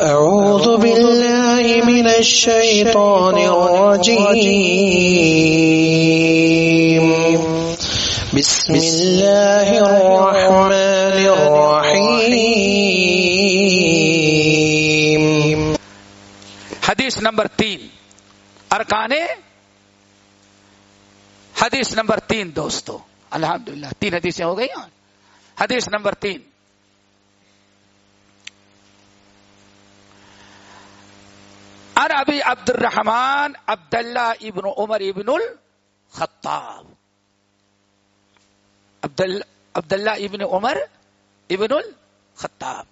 أعوذ بالله من الشيطان الرجيم. بسم الله الرحمن الرحيم. حدیث نمبر تین. ارکان حدیث نمبر تین دوستو. الحمدللہ. تین حدیثیں ہو گئی ہیں حدیث نمبر تین. ان ابی عبد الرحمان عبداللہ ابن عمر ابن الخطاب. عبداللہ عبداللہ ابن عمر ابن الخطاب.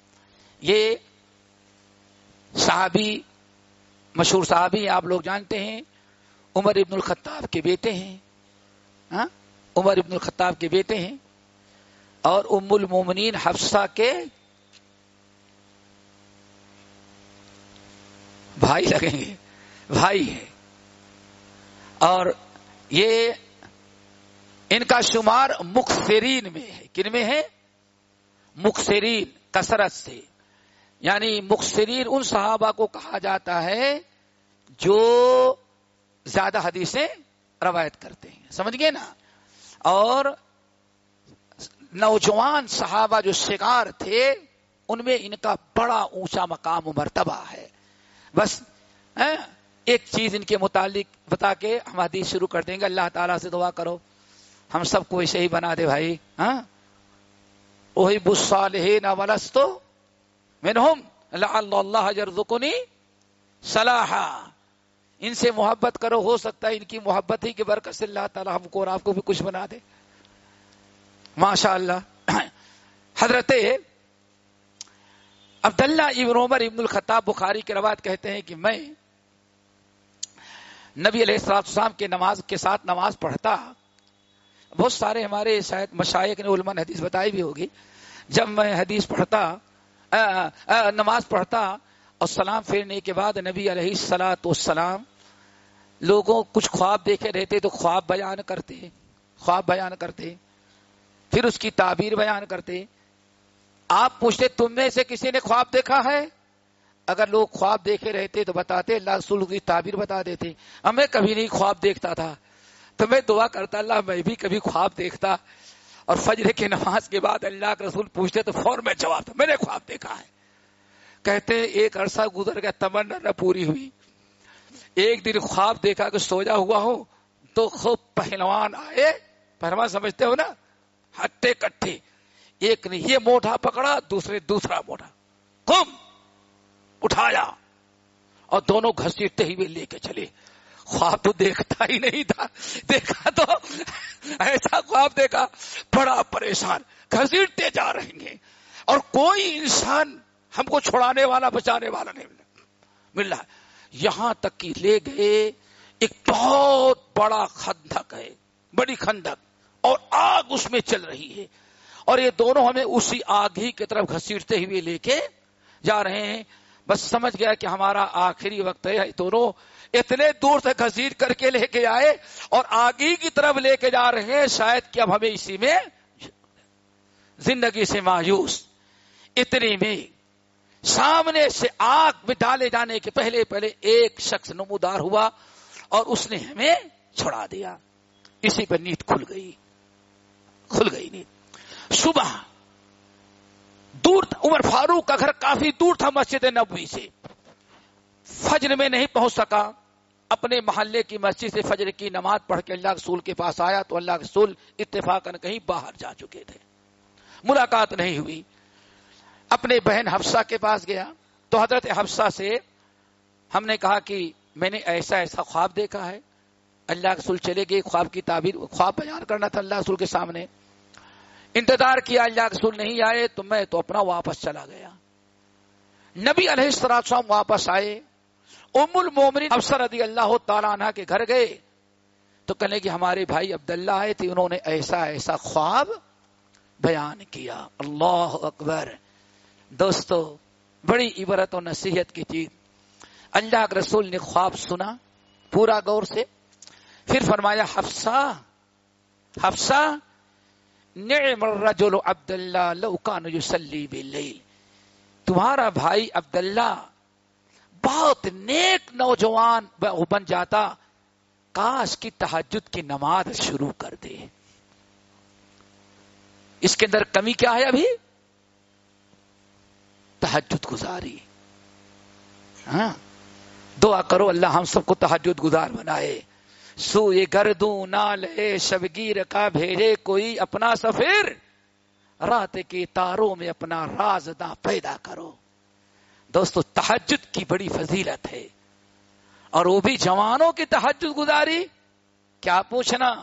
یہ صحابی، مشہور صحابی آپ لوگ جانتے ہیں، عمر ابن الخطاب کے بیٹے ہیں ہاں؟ عمر ابن الخطاب کے بیٹے ہیں اور ام المومنین حفصہ کے بھائی لگیں گے، بھائی ہے اور یہ ان کا شمار مخصرین میں ہے۔ کن میں ہے مخصرین کثرت سے۔ یعنی مخصرین ان صحابہ کو کہا جاتا ہے جو زیادہ حدیثیں روایت کرتے ہیں۔ سمجھ گئے نا؟ اور نوجوان صحابہ جو شکار تھے، ان میں ان کا بڑا اونچا مقام و مرتبہ ہے۔ بس ایک چیز ان کے متعلق بتا کے ہم حدیث شروع کر دیں گے۔ اللہ تعالیٰ سے دعا کرو۔ ہم سب کو ایسے ہی بنا دے بھائی۔ ہاں؟ وہی بسالحین ولستو منہم۔ اللہ جرزقنی صلاح ان سے محبت کرو۔ ہو سکتا ہے ان کی محبت ہی کی برکت سے اللہ تعالیٰ ہم کو اور آپ کو بھی کچھ بنا دے۔ ماشاء اللہ حضرت عبداللہ ابن عمر ابن الخطاب بخاری کے روایت کہتے ہیں کہ میں نبی علیہ السلام کے نماز کے ساتھ نماز پڑھتا بہت سارے ہمارے شاید مشائق نے علماء نے حدیث بتائی بھی ہوگی جب میں حدیث پڑھتا آ, آ, نماز پڑھتا اور سلام پھیرنے کے بعد نبی علیہ السلاۃ والسلام لوگوں کچھ خواب دیکھے رہتے تو خواب بیان کرتے خواب بیان کرتے پھر اس کی تعبیر بیان کرتے آپ پوچھتے تم میں سے کسی نے خواب دیکھا ہے؟ اگر لوگ خواب دیکھے رہتے تو بتاتے، اللہ رسول کی تعبیر بتا دیتے۔ ہمیں کبھی نہیں خواب دیکھتا تھا۔ تو میں دعا کرتا، اللہ میں بھی کبھی خواب دیکھتا۔ اور فجر کے نماز کے بعد اللہ کے رسول پوچھتے تو فور میں جواب تھا میں نے خواب دیکھا ہے۔ کہتے، ایک عرصہ گزر گیا، تمنا نہ پوری ہوئی۔ ایک دن خواب دیکھا کہ سوجا ہوا ہو، تو خوب پہلوان آئے۔ پہلوان سمجھتے ہو نا؟ ہٹے کٹھے۔ ایک نے یہ موٹا پکڑا، دوسرے دوسرا موٹا کم اٹھایا۔ اور دونوں گھسیٹتے ہی لے کے چلے۔ خواب تو دیکھتا ہی نہیں تھا۔ دیکھا تو ایسا خواب دیکھا۔ بڑا پریشان۔ گھسیٹتے جا رہے ہیں اور کوئی انسان ہم کو چھوڑانے والا، بچانے والا نہیں مل رہا۔ یہاں تک کہ لے گئے ایک بہت بڑا خندق ہے۔ بڑی خندق اور آگ اس میں چل رہی ہے۔ اور یہ دونوں ہمیں اسی آگ ہی کی طرف گھسیٹتے ہوئے لے کے جا رہے ہیں۔ بس سمجھ گیا کہ ہمارا آخری وقت ہے۔ دونوں اتنے دور سے گھسیٹ کر کے لے کے آئے اور آگی کی طرف لے کے جا رہے ہیں۔ شاید کہ اب ہمیں اسی میں زندگی سے مایوس۔ اتنی میں سامنے سے آگ میں ڈالے جانے کے پہلے پہلے ایک شخص نمودار ہوا اور اس نے ہمیں چھڑا دیا۔ اسی پر نیند کھل گئی۔ صبح دور عمر فاروق کا گھر کافی دور تھا مسجد نبوی سے۔ فجر میں نہیں پہنچ سکا۔ اپنے محلے کی مسجد سے فجر کی نماز پڑھ کے اللہ رسول کے پاس آیا تو اللہ رسول اتفاق کہیں باہر جا چکے تھے۔ ملاقات نہیں ہوئی۔ اپنے بہن حفصہ کے پاس گیا۔ تو حضرت حفصہ سے ہم نے کہا کہ میں نے ایسا ایسا خواب دیکھا ہے۔ اللہ رسول چلے گئے، خواب کی تعبیر، خواب بیان کرنا تھا اللہ رسول کے سامنے۔ انتظار کیا، اللہ رسول نہیں آئے تو میں تو اپنا واپس چلا گیا۔ نبی علیہ السلام واپس آئے۔ ام المومن افسر رضی اللہ تعالیٰ عنہ کے گھر گئے۔ تو کہنے کہ ہمارے بھائی عبداللہ آئے تھے، انہوں نے ایسا ایسا خواب بیان کیا۔ اللہ اکبر۔ دوستو، بڑی عبرت و نصیحت کی چیز اللہ کے رسول نے خواب سنا پورا غور سے۔ پھر فرمایا، حفصہ حفصہ نعم الرجل عبداللہ لو کان یصلی باللیل۔ تمہارا بھائی عبداللہ بہت نیک نوجوان بن جاتا، کاش کی تحجد کی نماز شروع کر دے۔ اس کے اندر کمی کیا ہے ابھی؟ تحجد گزاری۔ ہاں۔ دعا کرو اللہ ہم سب کو تحجد گزار بنائے۔ سو یہ گردوں نہ لے شبگیر کا بھیجے کوئی اپنا سفیر رات کے تاروں میں اپنا راز دا پیدا کرو۔ دوستو تحجد کی بڑی فضیلت ہے۔ اور وہ بھی جوانوں کی تحجد گزاری؟ کیا پوچھنا؟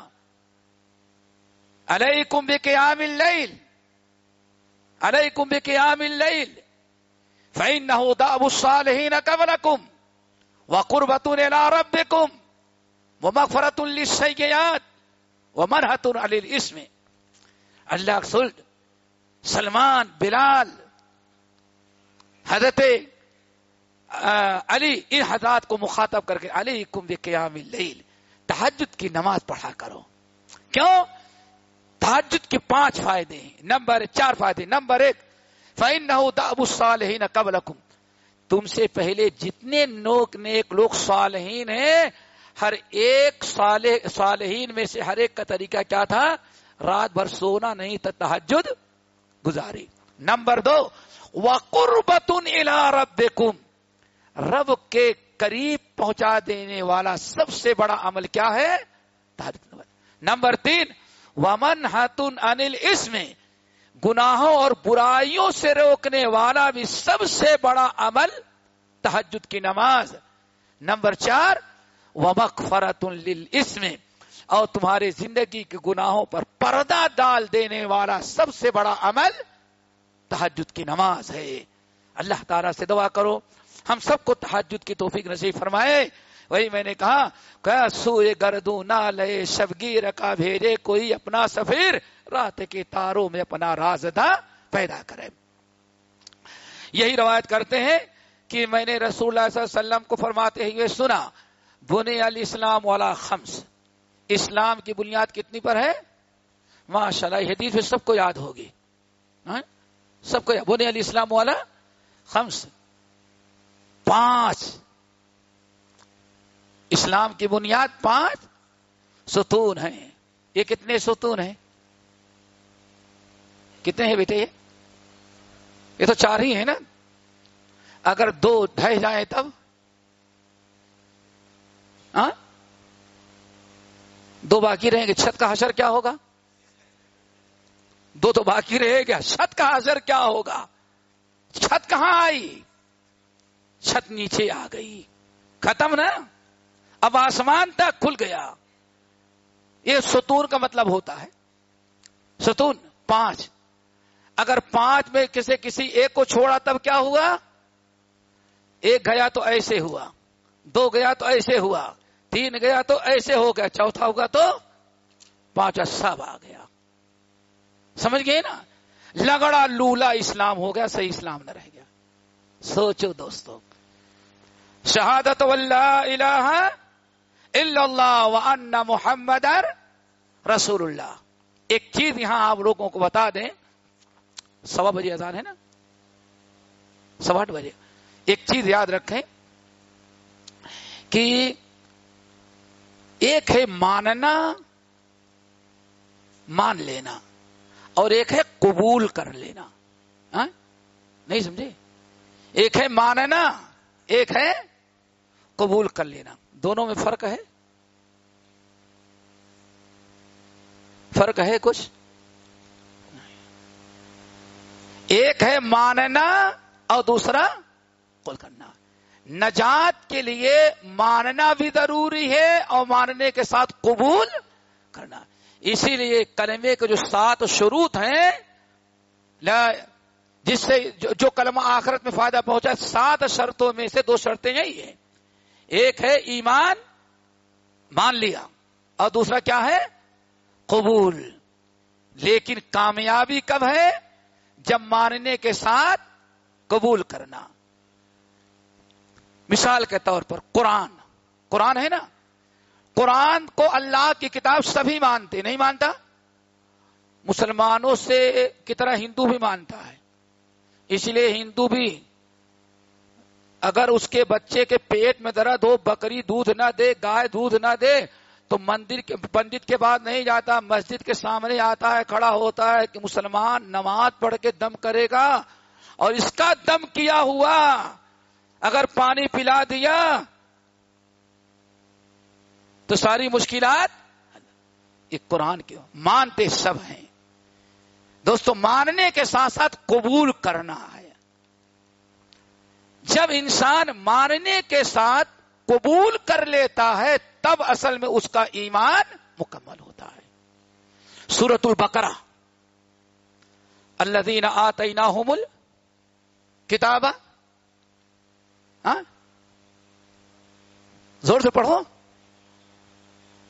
علیکم بقیام اللیل۔ علیکم بقیام اللیل۔ فإنه داب الصالحین قبلکم وقربت الى ربکم ومغفرت للسیئات ومنحت علی الاسم اللہ رسول سلمان، بلال، حضرت علی، ان حضرات کو مخاطب کر کے علی کم قیام اللیل تحجد کی نماز پڑھا کرو۔ کیوں؟ تحجد کے پانچ فائدے ہیں۔ نمبر چار فائدے نمبر ایک فائن نہ داب الصالحین قبلکم تم سے پہلے جتنے نوک نیک لوگ صالحین ہیں ہر ایک صالح صالحین میں سے ہر ایک کا طریقہ کیا تھا؟ رات بھر سونا نہیں تھا تحجد گزاری۔ نمبر دو، وقربت ربکم رب کے قریب پہنچا دینے والا سب سے بڑا عمل کیا ہے؟ نمبر تین ومن ہاتون انل اس میں گناہوں اور برائیوں سے روکنے والا بھی سب سے بڑا عمل تحجد کی نماز۔ نمبر چار ومک فرت اس میں اور تمہارے زندگی کے گناہوں پر پردہ ڈال دینے والا سب سے بڑا عمل تحجد کی نماز ہے۔ اللہ تعالیٰ سے دعا کرو۔ ہم سب کو تحجد کی توفیق نصیب فرمائے۔ وہی میں نے کہا سوئے گردو نہ لے شبگیر کا بھیجے کوئی اپنا سفیر رات کے تاروں میں اپنا رازدہ پیدا کرے۔ یہی روایت کرتے ہیں کہ میں نے رسول اللہ صلی اللہ علیہ وسلم کو فرماتے ہوئے سنا۔ بنے علی اسلام والا خمس۔ اسلام کی بنیاد کتنی پر ہے؟ ماشاء اللہ حدیث میں سب کو یاد ہوگی۔ ہاں؟ سب کو بنے علی اسلام والا خمس۔ پانچ۔ اسلام کی بنیاد پانچ ستون ہیں۔ یہ کتنے ستون ہیں؟ کتنے ہیں بیٹے یہ؟ یہ تو چار ہی ہیں نا۔ اگر دو ڈھہ جائیں تب؟ ہاں؟ دو باقی رہیں گے، چھت کا حشر کیا ہوگا؟ دو تو باقی رہے گا چھت کا حشر کیا ہوگا؟ چھت کہاں آئی؟ چھت نیچے آ گئی۔ ختم نا؟ اب آسمان تک کھل گیا۔ یہ ستون کا مطلب ہوتا ہے۔ ستون، پانچ۔ اگر پانچ میں کسی کسی ایک کو چھوڑا تب کیا ہوا؟ ایک گیا تو ایسے ہوا، دو گیا تو ایسے ہوا۔ تین گیا تو ایسے ہو گیا، چوتھا ہوگا تو پانچ سب آ گیا۔ سمجھ گئے نا؟ لگڑا لولا اسلام ہو گیا، صحیح اسلام نہ رہ گیا۔ سوچو دوستو، شہادت اللہ الا اللہ وان محمد رسول اللہ۔ ایک چیز یہاں آپ لوگوں کو بتا دیں، سوا بجے اذان ہے نا؟ سوا آٹھ بجے۔ ایک چیز یاد رکھیں کہ ایک ہے ماننا، مان لینا، اور ایک ہے قبول کر لینا۔ ہاں؟ نہیں سمجھے؟ ایک ہے ماننا، ایک ہے قبول کر لینا۔ دونوں میں فرق ہے؟ فرق ہے کچھ؟ ایک ہے ماننا اور دوسرا قبول کرنا۔ نجات کے لیے ماننا بھی ضروری ہے اور ماننے کے ساتھ قبول کرنا۔ اسی لیے کلمے کے جو سات شروط ہیں جس سے جو کلمہ آخرت میں فائدہ پہنچا سات شرطوں میں سے دو شرطیں یہی ہیں۔ ایک ہے ایمان، مان لیا۔ اور دوسرا کیا ہے؟ قبول۔ لیکن کامیابی کب ہے؟ جب ماننے کے ساتھ قبول کرنا۔ مثال کے طور پر قرآن۔ قرآن ہے نا؟ قرآن کو اللہ کی کتاب سبھی مانتے، نہیں مانتا؟ مسلمانوں سے کی طرح ہندو بھی مانتا ہے۔ اس لیے ہندو بھی اگر اس کے بچے کے پیٹ میں درد ہو، بکری دودھ نہ دے، گائے دودھ نہ دے، تو مندر کے، پنڈت کے بعد نہیں جاتا، مسجد کے سامنے آتا ہے، کھڑا ہوتا ہے کہ مسلمان نماز پڑھ کے دم کرے گا۔ اور اس کا دم کیا ہوا؟ اگر پانی پلا دیا تو ساری مشکلات یہ قرآن کے مانتے سب ہیں۔ دوستو، ماننے کے ساتھ ساتھ قبول کرنا ہے۔ جب انسان ماننے کے ساتھ قبول کر لیتا ہے، تب اصل میں اس کا ایمان مکمل ہوتا ہے۔ سورت البقرہ۔ اللہ دین آئی مل کتاب ہاں؟ زور سے پڑھو.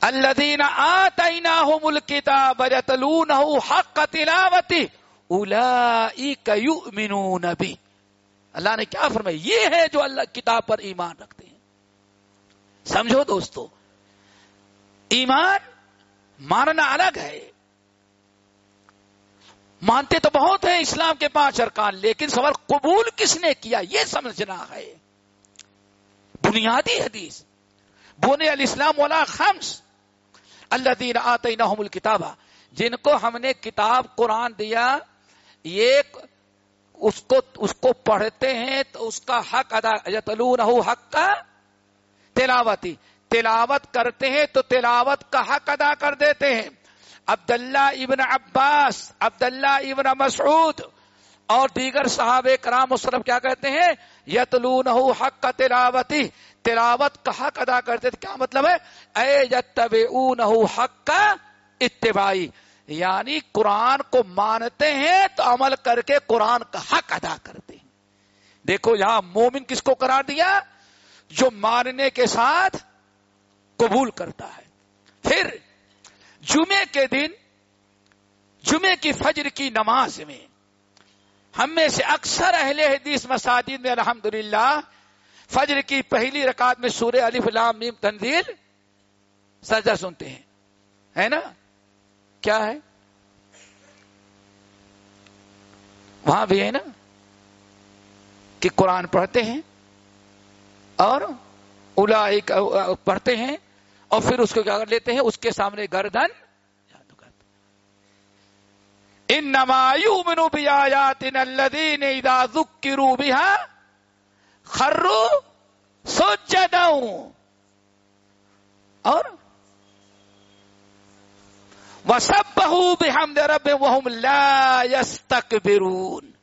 الذين آتيناهم الكتاب يتلونه حق تلاوته اولئك يؤمنون اللہ نے کیا فرمایا؟ یہ ہے جو اللہ کتاب پر ایمان رکھتے ہیں. سمجھو دوستو، ایمان ماننا الگ ہے۔ مانتے تو بہت ہیں اسلام کے پانچ ارکان، لیکن سوال قبول کس نے کیا؟ یہ سمجھنا ہے۔ بنیادی حدیث. بونے الاسلام والا خمس. اللہ دین آتے نحم جن کو ہم نے کتاب قرآن دیا یہ اس کو اس کو پڑھتے ہیں تو اس کا حق ادا یتلون حق کا تلاوتی. تلاوت کرتے ہیں تو تلاوت کا حق ادا کر دیتے ہیں. عبداللہ ابن عباس، عبداللہ ابن مسعود اور دیگر صحابہ کرام وسلم کیا کہتے ہیں؟ یتلون حق کا تلاوتی۔ تلاوت کا حق ادا کرتے تھے۔ کیا مطلب ہے؟ اے جتب حق کا اتباعی۔ یعنی قرآن کو مانتے ہیں تو عمل کر کے قرآن کا حق ادا کرتے ہیں۔ دیکھو یہاں مومن کس کو قرار دیا؟ جو ماننے کے ساتھ قبول کرتا ہے۔ پھر جمعے کے دن جمعے کی فجر کی نماز میں ہم میں سے اکثر اہل حدیث مساجد میں الحمدللہ فجر کی پہلی رکعت میں سورہ علی فلام میم تنزیل سجدہ سنتے ہیں۔ ہے نا؟ کیا ہے؟ وہاں بھی ہے نا؟ کہ قرآن پڑھتے ہیں اور الا پڑھتے ہیں اور پھر اس کو کیا کر لیتے ہیں؟ اس کے سامنے گردن انما نمایو منو بھی آیات ان ذکروا بها خروا سجدا. اور وسبحوا بحمد ربهم وهم لا يستكبرون.